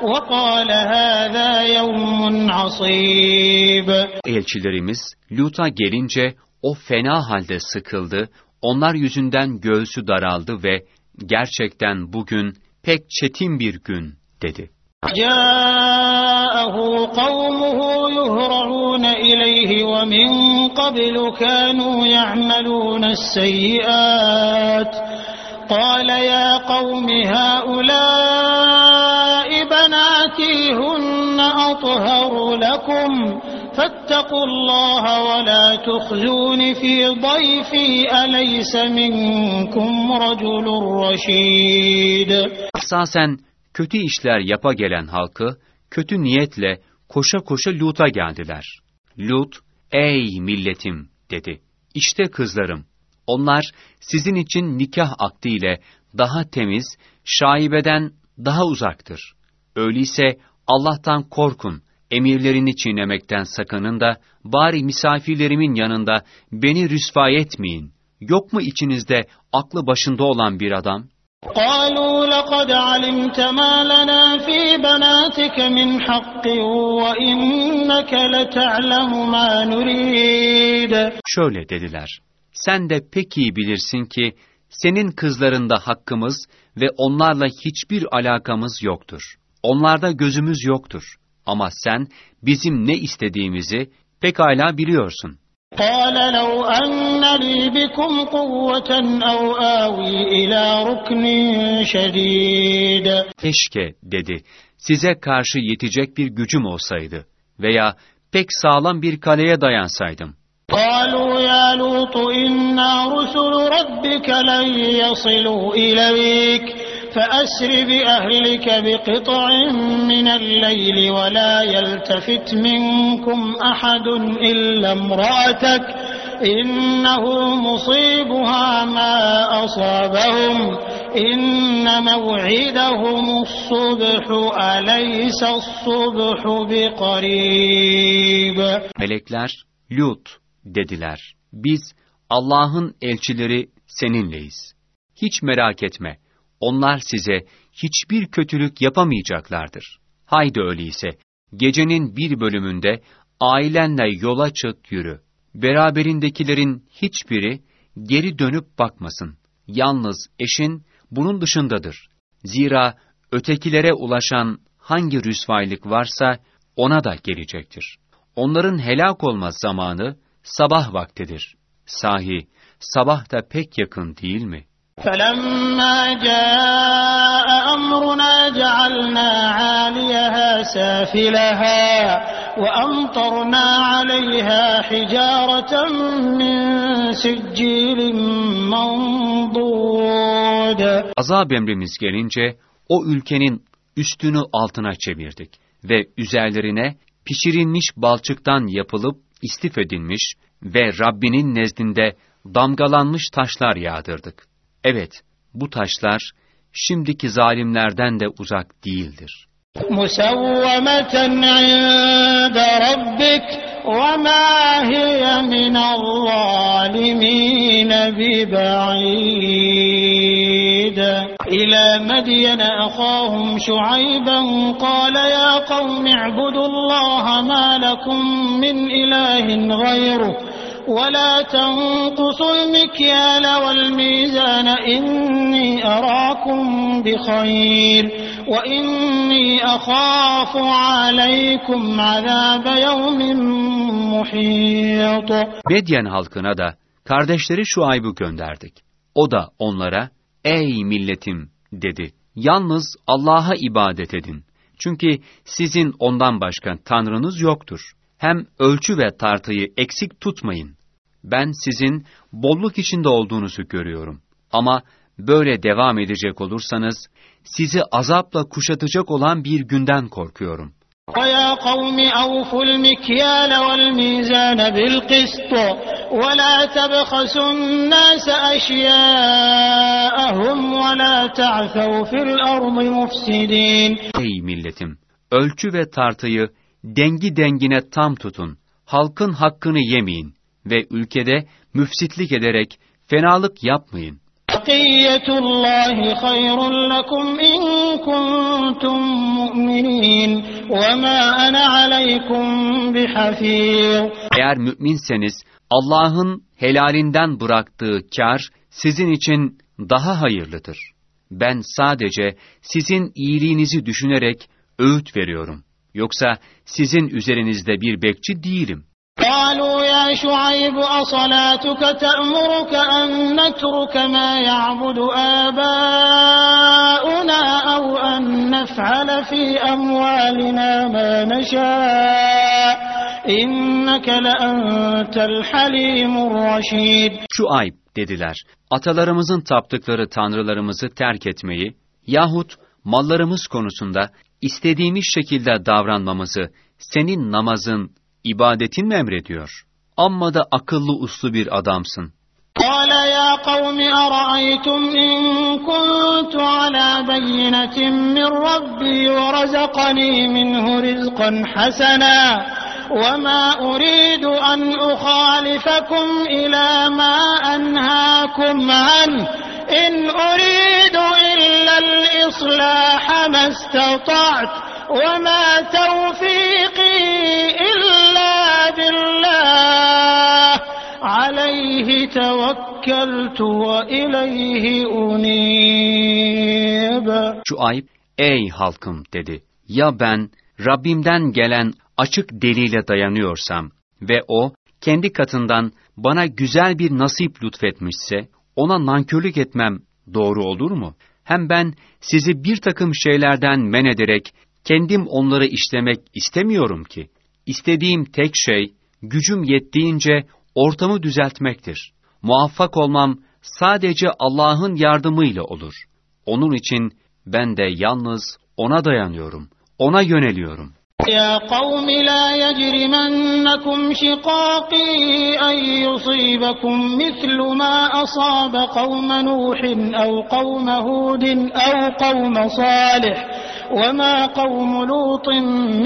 وقال هذا يوم عصيب Elçilerimiz Lut'a gelince o fena halde sıkıldı, onlar yüzünden göğsü daraldı ve gerçekten bugün pek çetin bir gün dedi. جاءه قومه يهرعون إليه ومن قبل كانوا يعملون السيئات. قال يا قوم هؤلاء بناتي هن أطهر لكم. فاتقوا الله ولا تخزون في ضيفي أليس منكم رجل رشيد. Esasen kötü işler yapa gelen halkı kötü niyetle koşa koşa Lut'a geldiler. Lut, ey milletim dedi. İşte kızlarım. Onlar sizin için nikah akdiyle daha temiz, şaibeden daha uzaktır. Öyleyse Allah'tan korkun, emirlerini çiğnemekten sakının da bari misafirlerimin yanında beni rüsva etmeyin. Yok mu içinizde aklı başında olan bir adam? قالوا لقد علمت ما لنا في بناتك من حق وإنك لتعلم ما نريد Şöyle dediler. Sen de pek iyi bilirsin ki senin kızlarında hakkımız ve onlarla hiçbir alakamız yoktur. Onlarda gözümüz yoktur. Ama sen bizim ne istediğimizi pekala biliyorsun. قال لو أن لي بكم قوة أو آوي إلى ركن شديد Keşke dedi, size karşı yetecek bir gücüm olsaydı veya pek sağlam bir kaleye dayansaydım. قالوا يا لوط إنا رسل ربك لن يصلوا إليك فأسر بأهلك بقطع من الليل ولا يلتفت منكم أحد إلا امرأتك إنه مصيبها ما أصابهم إن موعدهم الصبح أليس الصبح بقريب Melekler, Lut dediler. Biz Allah'ın elçileri seninleyiz. Hiç merak etme. Onlar size hiçbir kötülük yapamayacaklardır. Haydi öyleyse, gecenin bir bölümünde ailenle yola çık yürü. Beraberindekilerin hiçbiri geri dönüp bakmasın. Yalnız eşin bunun dışındadır. Zira ötekilere ulaşan hangi rüsvaylık varsa ona da gelecektir. Onların helak olma zamanı sabah vaktidir. Sahi, sabah da pek yakın değil mi?'' فلما جاء أمرنا جعلنا عاليها سافلها وأمطرنا عليها حجارة من سجيل منضود Azap emrimiz gelince o ülkenin üstünü altına çevirdik ve üzerlerine pişirilmiş balçıktan yapılıp istif edilmiş ve Rabbinin nezdinde damgalanmış taşlar yağdırdık. Evet, bu taşlar şimdiki zalimlerden de uzak değildir. مسومة عند ربك وما هي من الظالمين ببعيد وإلى مدين أخاهم شعيبا قال يا قوم اعبدوا الله ما لكم من إله غيره ولا تنقصوا المكيال والميزان إني أراكم بخير وإني أخاف عليكم عذاب يوم محيط Medyen halkına da kardeşleri Şuayb'ı gönderdik. O da onlara, ey milletim dedi. Yalnız Allah'a ibadet edin. Çünkü sizin ondan başka tanrınız yoktur. Hem ölçü ve tartıyı eksik tutmayın. Ben sizin bolluk içinde olduğunuzu görüyorum. Ama böyle devam edecek olursanız, sizi azapla kuşatacak olan bir günden korkuyorum. ويا قوم أوفوا المكيال والميزان بالقسط ولا تبخسوا الناس أشياءهم ولا تعثوا في الأرض مفسدين Ey milletim! Ölçü ve tartıyı dengi dengine tam tutun. Halkın hakkını yemeyin ve ülkede müfsitlik ederek fenalık yapmayın. Bakiyetullahi hayrun lekum in kuntum mu'minin ve ma ana aleykum bihafiz. Eğer müminseniz Allah'ın helalinden bıraktığı kar sizin için daha hayırlıdır. Ben sadece sizin iyiliğinizi düşünerek öğüt veriyorum. Yoksa sizin üzerinizde bir bekçi değilim. قالوا يا شعيب أصلاتك تأمرك أن نترك ما يعبد آباؤنا أو أن نفعل في أموالنا ما نشاء إنك لأنت الحليم الرشيد Şu ayıp dediler. Atalarımızın taptıkları tanrılarımızı terk etmeyi yahut mallarımız konusunda istediğimiz şekilde davranmamızı senin namazın, ibadetin mi emrediyor? Amma da akıllı uslu bir adamsın. قال يا قوم أرأيتم إن كنت على بينة من ربي ورزقني منه رزقا حسنا وما أريد أن أخالفكم إلى ما أنهاكم عنه إن أريد إلا الإصلاح ما استطعت وما توفيقي إلا بالله عليه توكلت وإليه أنيب Şu ayıp, ey halkım dedi. Ya ben Rabbimden gelen açık delile dayanıyorsam ve o kendi katından bana güzel bir nasip lütfetmişse ona nankörlük etmem doğru olur mu? Hem ben sizi bir takım şeylerden men ederek kendim onları işlemek istemiyorum ki. İstediğim tek şey gücüm yettiğince ortamı düzeltmektir. Muvaffak olmam sadece Allah'ın yardımıyla olur. Onun için ben de yalnız ona dayanıyorum. Ona yöneliyorum. يا قوم لا يجرمنكم شقاقي أن يصيبكم مثل ما أصاب قوم نوح أو قوم هود أو قوم صالح وما قوم لوط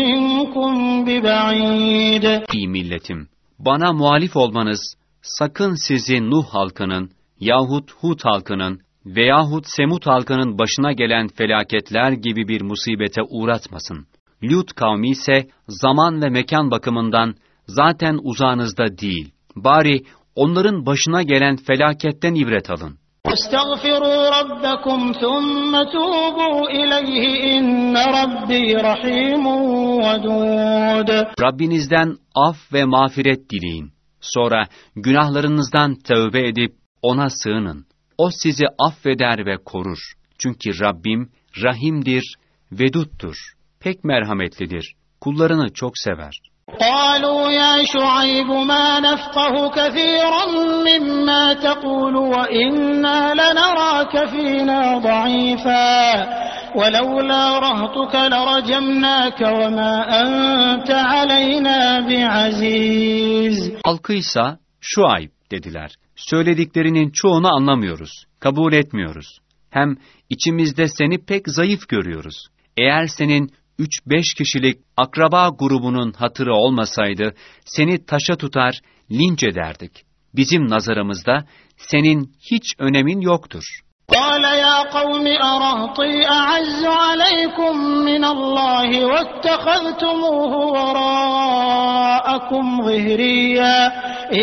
منكم ببعيد Ey milletim! Bana muhalif olmanız sakın sizi Nuh halkının yahut Hud halkının veyahut Semut halkının başına gelen felaketler gibi bir musibete uğratmasın. Lut kavmi ise zaman ve mekan bakımından zaten uzağınızda değil. Bari onların başına gelen felaketten ibret alın. واستغفروا ربكم ثم توبوا إليه إن ربي رحيم ودود Rabbinizden af ve mağfiret dileyin. Sonra günahlarınızdan tövbe edip ona sığının. O sizi affeder ve korur. Çünkü Rabbim rahimdir, veduttur. Pek merhametlidir. Kullarını çok sever. قالوا يا شعيب ما نفقه كثيرا مما تقول وإنا لنراك فينا ضعيفا ولولا رهطك لرجمناك وما أنت علينا بعزيز Halkıysa şu ayıp dediler. Söylediklerinin çoğunu anlamıyoruz, kabul etmiyoruz. Hem içimizde seni pek zayıf görüyoruz. Eğer senin üç beş kişilik akraba grubunun hatırı olmasaydı, seni taşa tutar, linç ederdik. Bizim nazarımızda senin hiç önemin yoktur. قال يا قوم أرهطي أعز عليكم من الله واتخذتموه وراءكم ظهريا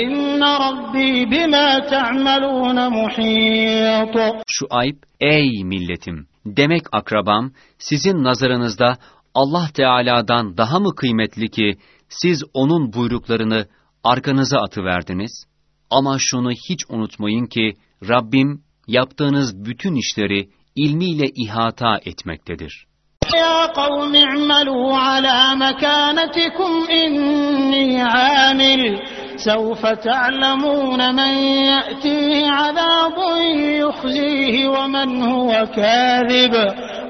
إن ربي بما تعملون محيط Şu ayıp, ey milletim! Demek akrabam, sizin nazarınızda Allah Teala'dan daha mı kıymetli ki siz onun buyruklarını arkanıza atıverdiniz? Ama şunu hiç unutmayın ki Rabbim yaptığınız bütün işleri ilmiyle ihata etmektedir. Ya kavmi i'melû alâ mekânetikum inni amil. سوف تعلمون من يأتيه عذاب يخزيه ومن هو كاذب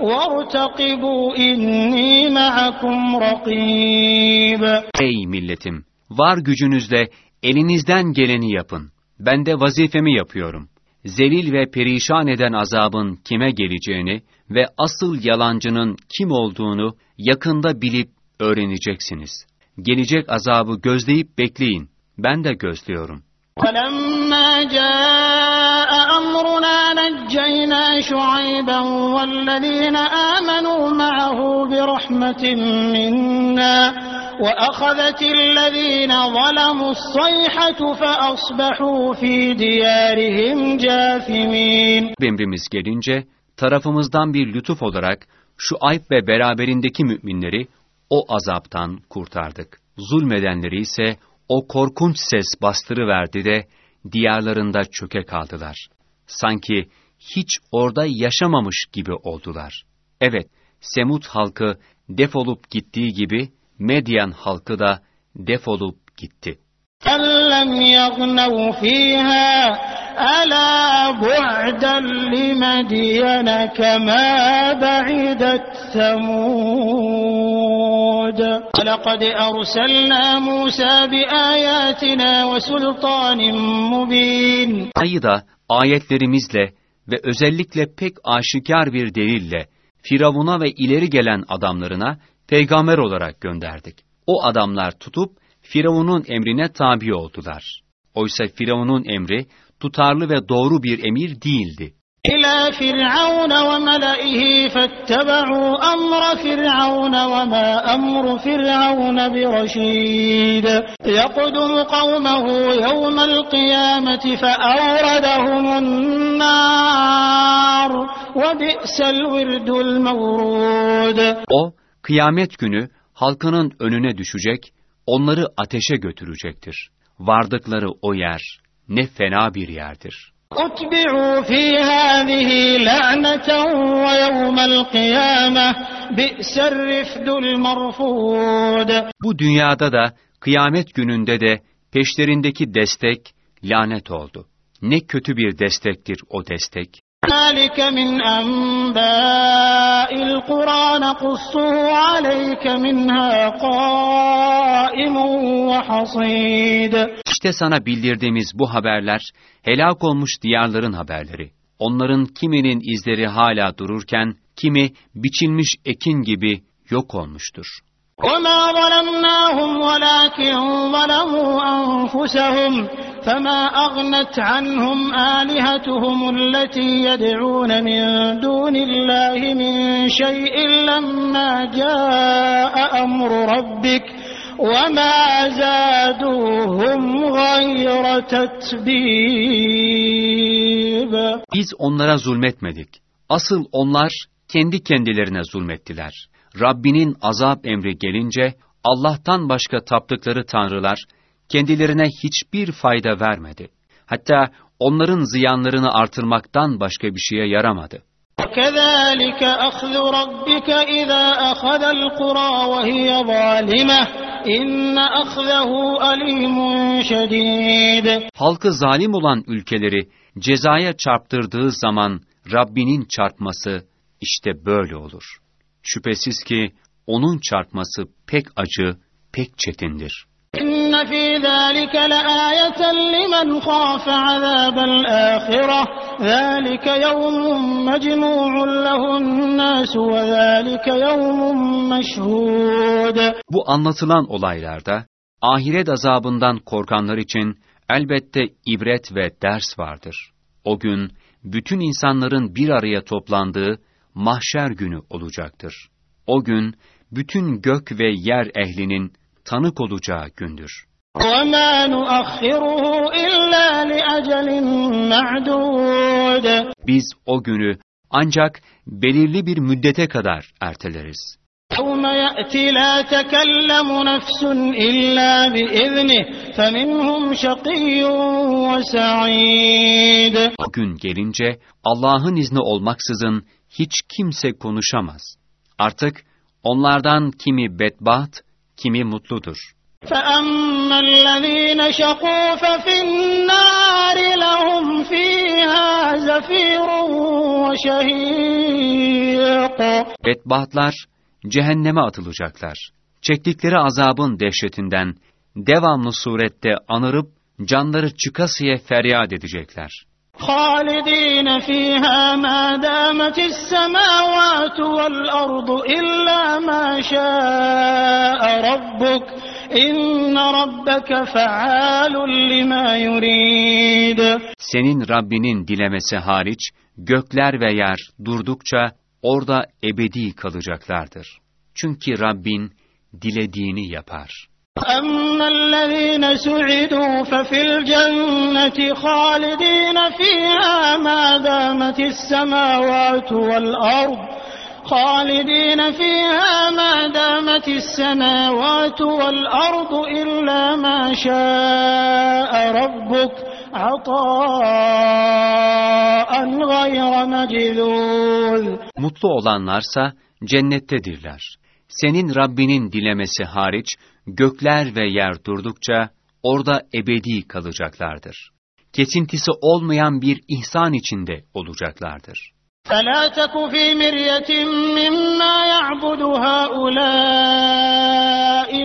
وارتقبوا إني معكم رقيب Ey milletim! Var gücünüzle elinizden geleni yapın. Ben de vazifemi yapıyorum. Zelil ve perişan eden azabın kime geleceğini ve asıl yalancının kim olduğunu yakında bilip öğreneceksiniz. Gelecek azabı gözleyip bekleyin. Ben de gözlüyorum. ولما جاء أمرنا نجينا شعيبا والذين آمنوا معه برحمة منا وأخذت الذين ظلموا الصيحة فأصبحوا في ديارهم جاثمين Emrimiz gelince tarafımızdan bir lütuf olarak şu ayıp ve beraberindeki müminleri o azaptan kurtardık. Zulmedenleri ise o korkunç ses bastırıverdi de diyarlarında çöke kaldılar. Sanki hiç orada yaşamamış gibi oldular. Evet, Semut halkı defolup gittiği gibi Medyan halkı da defolup gitti. أَلَّمْ يَغْنَوْا فِيهَا أَلَا بُعْدًا لِمَدْيَنَ كَمَا بَعِدَتْ ثَمُودَ وَلَقَدْ أَرْسَلْنَا مُوسَى بِآيَاتِنَا وَسُلْطَانٍ مُبِينٍ Ayı da ayetlerimizle ve özellikle pek aşikar bir delille Firavun'a ve ileri gelen adamlarına peygamber olarak gönderdik. O adamlar tutup Firavun'un emrine tabi oldular. Oysa Firavun'un emri tutarlı ve doğru bir emir değildi. İlâ fir'aun ve melaihi fettebe'u amra fir'aun ve ma amru fir'aun bi reşid. Yekdumu kavmehu yevmel kıyameti fe avradehumun nâr ve bi'sel virdul mevrud. O, kıyamet günü halkının önüne düşecek, onları ateşe götürecektir. Vardıkları o yer, ne fena bir yerdir. أتبعوا في هذه لعنة ويوم القيامة بئس الرفد المرفود Bu dünyada da kıyamet gününde de peşlerindeki destek lanet oldu. Ne kötü bir destektir o destek. ذلك من أنباء القرى نقصه عليك منها قائم وحصيد İşte sana bildirdiğimiz bu haberler helak olmuş diyarların haberleri. Onların kiminin izleri hala dururken kimi biçilmiş ekin gibi yok olmuştur. وما ظلمناهم ولكن ظلموا أنفسهم فما أغنت عنهم آلهتهم التي يدعون من دون الله من شيء لما جاء أمر ربك وما زادوهم غير تتبيب Biz onlara zulmetmedik. Asıl onlar kendi kendilerine zulmettiler. Rabbinin azap emri gelince Allah'tan başka taptıkları tanrılar kendilerine hiçbir fayda vermedi. Hatta onların ziyanlarını artırmaktan başka bir şeye yaramadı. وكذلك أخذ ربك إذا أخذ القرى وهي ظالمة إن أخذه أليم شديد Halkı zalim olan ülkeleri cezaya çarptırdığı zaman Rabbinin çarpması işte böyle olur. Şüphesiz ki onun çarpması pek acı, pek çetindir. İnne fî zâlike leâyeten limen khâfe azâbel âhireh. Zâlike yevmun mecmû'un lehun nâsu ve zâlike yevmun meşhûd. Bu anlatılan olaylarda ahiret azabından korkanlar için elbette ibret ve ders vardır. O gün bütün insanların bir araya toplandığı mahşer günü olacaktır. O gün bütün gök ve yer ehlinin tanık olacağı gündür. وما نؤخره إلا لأجل معدود Biz o günü ancak belirli bir müddete kadar erteleriz. يوم يأتي لا تكلم نفس إلا بإذنه فمنهم شقي وسعيد O gün gelince Allah'ın izni olmaksızın hiç kimse konuşamaz. Artık onlardan kimi bedbaht, kimi mutludur. فأما الذين شقوا ففي النار لهم فيها زفير وشهيق Bedbahtlar cehenneme atılacaklar. Çektikleri azabın dehşetinden devamlı surette anırıp canları çıkasıya feryat edecekler. خالدين فيها ما دامت السماوات والأرض إلا ما شاء ربك إن ربك فعال لما يريد Senin Rabbinin dilemesi hariç gökler ve yer durdukça orada ebedi kalacaklardır. Çünkü Rabbin dilediğini yapar. أما الذين سعدوا ففي الجنة خالدين فيها ما دامت السماوات والأرض خالدين فيها ما دامت السماوات والأرض إلا ما شاء ربك عطاء غير مجذوذ Mutlu olanlarsa cennettedirler. Senin Rabbinin dilemesi hariç gökler ve yer durdukça orada ebedi kalacaklardır. Kesintisi olmayan bir ihsan içinde olacaklardır. فلا تك في مرية مما يعبد هؤلاء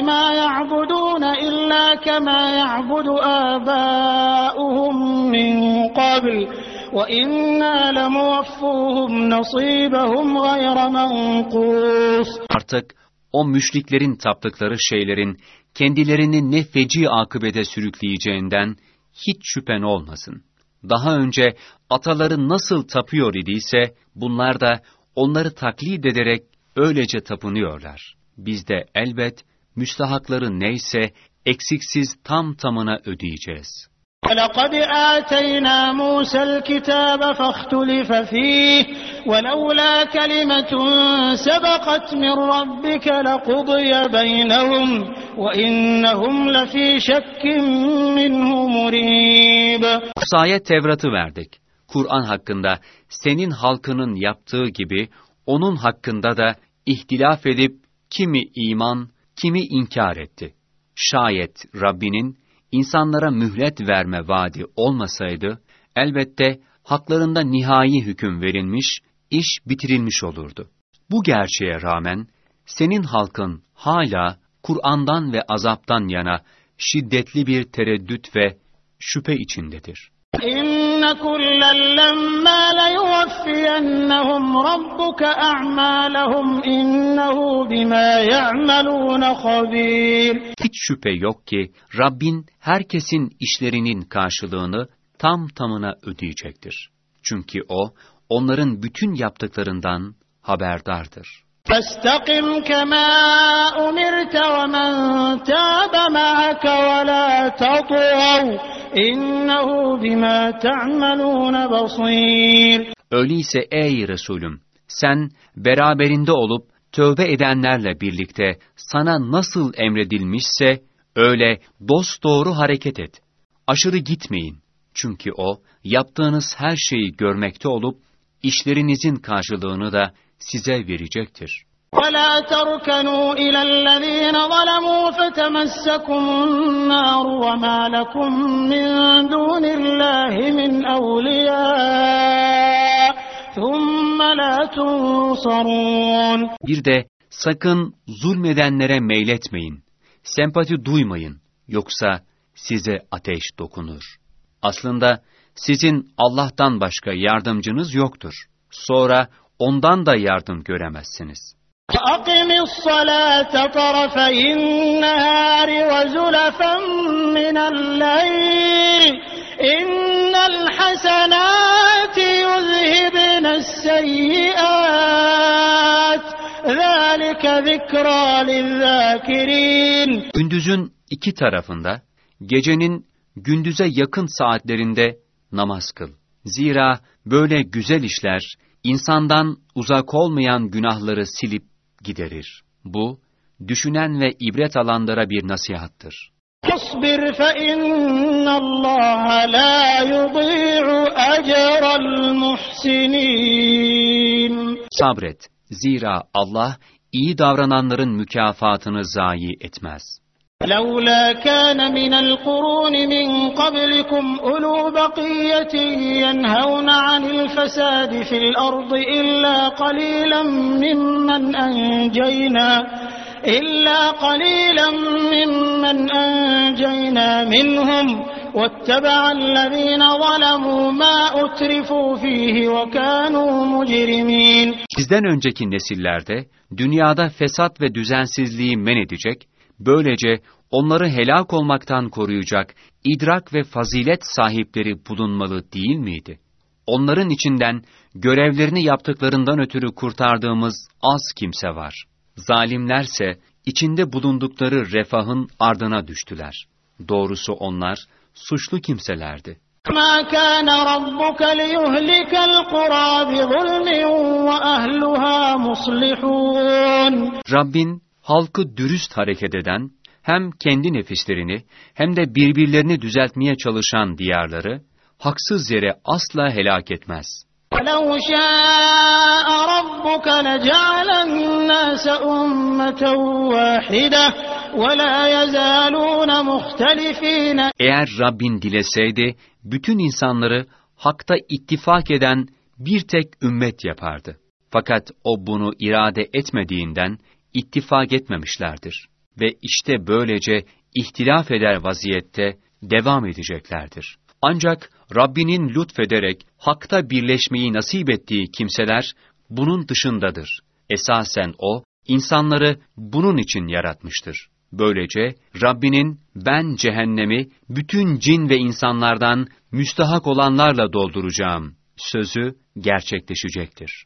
ما يعبدون إلا كما يعبد آباؤهم من قبل وإنا لموفوهم نصيبهم غير منقوص Artık o müşriklerin taptıkları şeylerin kendilerini ne feci akıbete sürükleyeceğinden hiç şüphen olmasın. Daha önce ataları nasıl tapıyor idiyse bunlar da onları taklit ederek öylece tapınıyorlar. Biz de elbet müstahakları neyse eksiksiz tam tamına ödeyeceğiz. ولقد آتينا موسى الكتاب فاختلف فيه ولولا كلمة سبقت من ربك لقضي بينهم وإنهم لفي شك منه مريب Musa'ya Tevrat'ı verdik. Kur'an hakkında senin halkının yaptığı gibi onun hakkında da ihtilaf edip kimi iman, kimi inkar etti. Şayet Rabbinin insanlara mühlet verme vaadi olmasaydı, elbette haklarında nihai hüküm verilmiş, iş bitirilmiş olurdu. Bu gerçeğe rağmen, senin halkın hala Kur'an'dan ve azaptan yana şiddetli bir tereddüt ve şüphe içindedir. Hiç şüphe yok ki Rabbin herkesin işlerinin karşılığını tam tamına ödeyecektir. Çünkü O, onların bütün yaptıklarından haberdardır. فاستقم كما أمرت ومن تاب معك ولا تطغوا إنه بما تعملون بصير Öyleyse ey Resulüm, sen beraberinde olup tövbe edenlerle birlikte sana nasıl emredilmişse öyle dosdoğru hareket et. Aşırı gitmeyin. Çünkü o yaptığınız her şeyi görmekte olup işlerinizin karşılığını da size verecektir. ولا تركنوا إلى الذين ظلموا فتمسكم النار وما لكم من دون الله من أولياء ثم لا تنصرون Bir de sakın zulmedenlere meyletmeyin. Sempati duymayın. Yoksa size ateş dokunur. Aslında sizin Allah'tan başka yardımcınız yoktur. Sonra ondan da yardım göremezsiniz. فأقم الصلاة طرفي النهار وزلفا من الليل إن الحسنات السيئات ذلك ذكرى للذاكرين Gündüzün iki tarafında, gecenin gündüze yakın saatlerinde namaz kıl. Zira böyle güzel işler, insandan uzak olmayan günahları silip giderir. Bu, düşünen ve ibret alanlara bir nasihattır. اصبر فإن الله لا يضيع أجر المحسنين Sabret, zira Allah, iyi davrananların mükafatını zayi etmez. لولا كان من القرون من قبلكم أولو بقية ينهون عن الفساد في الأرض إلا قليلا ممن أنجينا إلا قليلا ممن أنجينا منهم. واتبع الذين ظلموا ما أترفوا فيه وكانوا مجرمين. Sizden önceki nesillerde, dünyada fesat ve düzensizliği men edecek, böylece onları helak olmaktan koruyacak idrak ve fazilet sahipleri bulunmalı değil miydi? Onların içinden görevlerini yaptıklarından ötürü kurtardığımız az kimse var. Zalimlerse içinde bulundukları refahın ardına düştüler. Doğrusu onlar suçlu kimselerdi. ما كان ربك ليهلك القرى بظلم وأهلها مصلحون Rabbin halkı dürüst hareket eden, hem kendi nefislerini hem de birbirlerini düzeltmeye çalışan diyarları, haksız yere asla helak etmez. ولو شاء ربك لجعل الناس أمة واحدة ولا يزالون مختلفين Eğer Rabbin dileseydi, bütün insanları hakta ittifak eden bir tek ümmet yapardı. Fakat o bunu irade etmediğinden ittifak etmemişlerdir. Ve işte böylece ihtilaf eder vaziyette devam edeceklerdir. Ancak Rabbinin lütfederek hakta birleşmeyi nasip ettiği kimseler bunun dışındadır. Esasen o, insanları bunun için yaratmıştır. Böylece Rabbinin ben cehennemi bütün cin ve insanlardan müstahak olanlarla dolduracağım sözü gerçekleşecektir.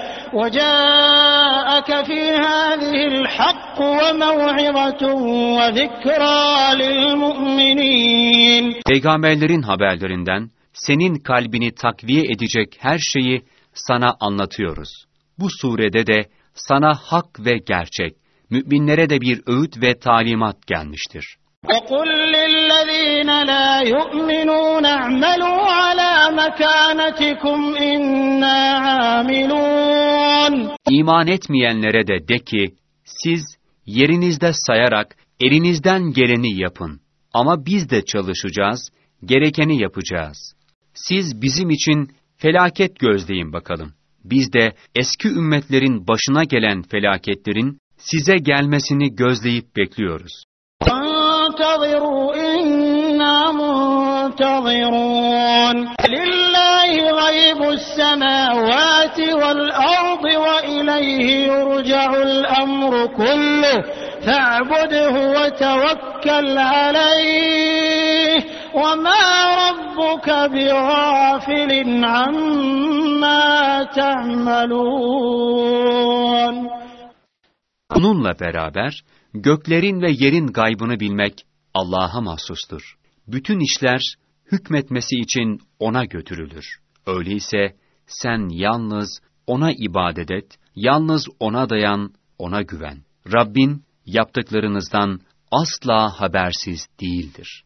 وجاءك في هذه الحق وموعظة وذكرى للمؤمنين Peygamberlerin haberlerinden senin kalbini takviye edecek her şeyi sana anlatıyoruz. Bu surede de sana hak ve gerçek, müminlere de bir öğüt ve talimat gelmiştir. وقل للذين لا يؤمنون اعملوا على مكانتكم إنا عاملون İman etmeyenlere de de ki, siz yerinizde sayarak elinizden geleni yapın. Ama biz de çalışacağız, gerekeni yapacağız. Siz bizim için felaket gözleyin bakalım. Biz de eski ümmetlerin başına gelen felaketlerin size gelmesini gözleyip bekliyoruz. وانتظروا إنا منتظرون لله غيب السماوات والأرض وإليه يرجع الأمر كله فاعبده وتوكل عليه وما ربك بغافل عما تعملون Bununla beraber göklerin ve yerin gaybını bilmek Allah'a mahsustur. Bütün işler hükmetmesi için O'na götürülür. Öyleyse sen yalnız O'na ibadet et, yalnız O'na dayan, O'na güven. Rabbin yaptıklarınızdan asla habersiz değildir.